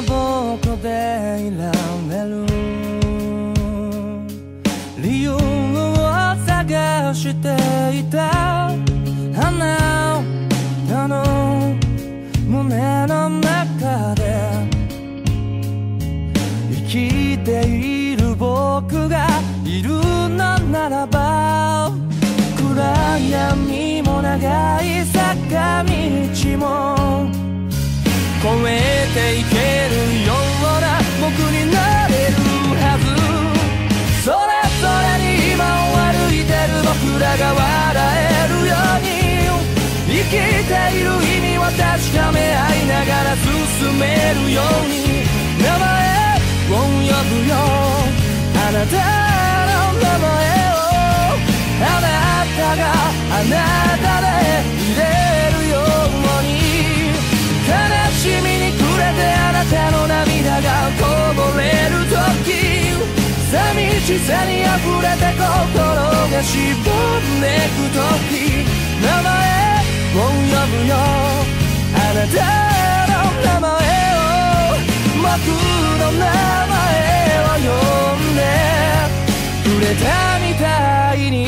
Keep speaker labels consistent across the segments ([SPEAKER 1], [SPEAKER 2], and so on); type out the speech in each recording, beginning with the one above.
[SPEAKER 1] どこでいられる理由を探していたあの。胸の中で生きている僕がいるのならば暗闇も長い坂道も。越えていけ。きている意味を確かめ合いながら進めるように名前を呼ぶよあなたの名前をあなたがあなたでいれるように悲しみに暮れてあなたの涙がこぼれる時寂しさに溢れて心がしぼんでく時名前を呼ぶよあなたの名前を僕の名前を呼んでくれたみたいに。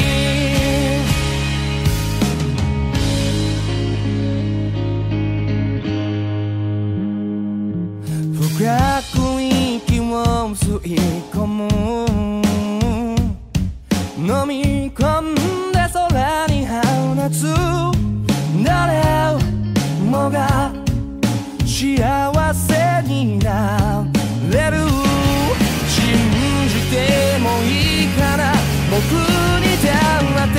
[SPEAKER 1] 深く息を吸い込む。飲み込んで空に放つ。が幸せになれる。信じてもいいかな僕に黙って。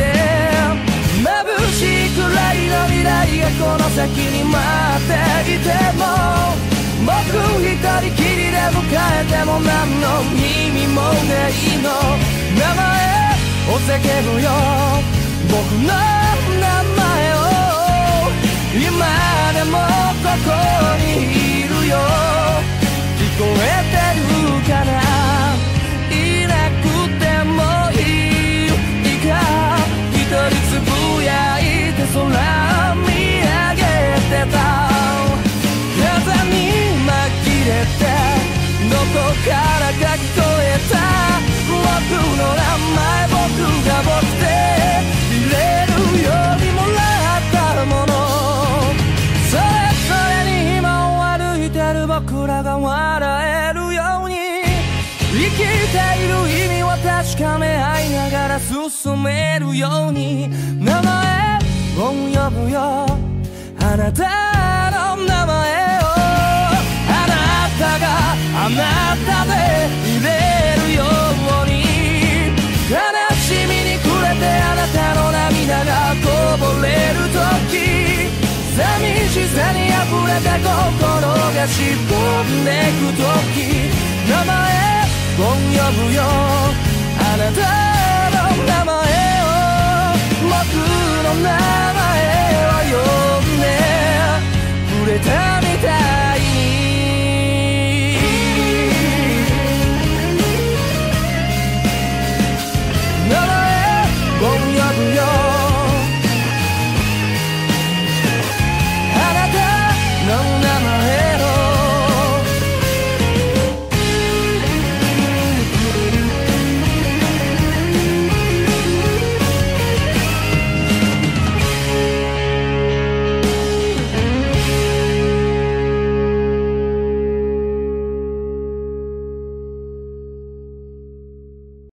[SPEAKER 1] 眩しいくらいの未来がこの先に待っていても僕一人きりで迎えても何の意味もないの。名前を叫ぶよ。僕の僕らが笑えるように生きている意味を確かめ合いながら進めるように。名前を呼ぶよ。あなたの名前。た心がしぼんでく時名前を呼ぶよ。あなた